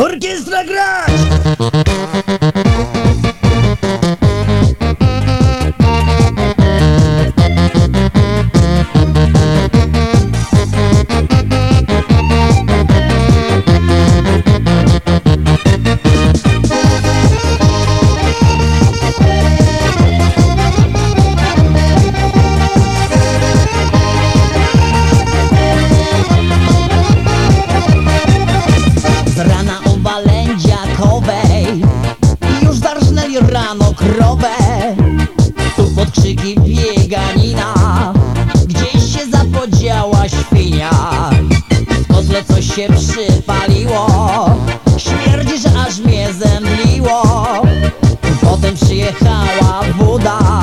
Orkiestra grać! Rano krowę. Tu pod krzyki bieganina Gdzieś się zapodziała świnia. Kotle coś się przypaliło. Śmierdzi, że aż mnie zemdliło Potem przyjechała woda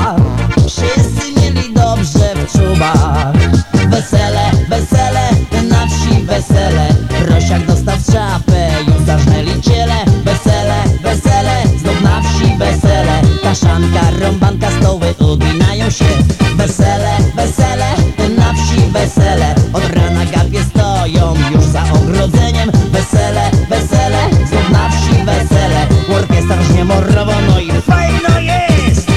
się. Wesele, wesele, na wsi wesele. Od rana gapie stoją już za ogrodzeniem. Wesele, wesele, znów na wsi wesele. Orkiestra brzmi morowo, no i Fajno jest!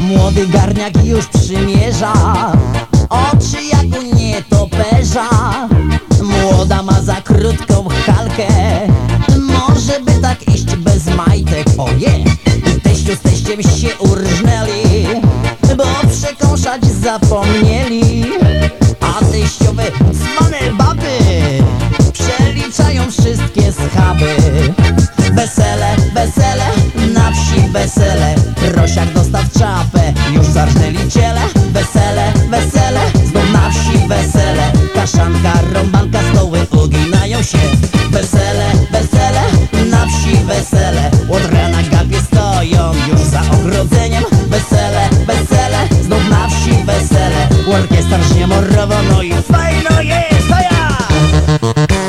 Młody garniak już przymierza Oczy jak u nietoperza Młoda ma za krótką halkę. Może by tak iść bez majtek Oje, teściu z teściem się urżnęli Bo przekąszać zapomnieli. A teściowe cwane baby Przeliczają wszystkie schaby. Wesele, wesele, na wsi wesele. Prosiak dostał w czapę, już zarżnęli ciele wesele. Od rana gawie stoją już za ogrodzeniem. Wesele, wesele, znów na wsi wesele. Orkiestra żnie morowo, no i fajno jest, to ja!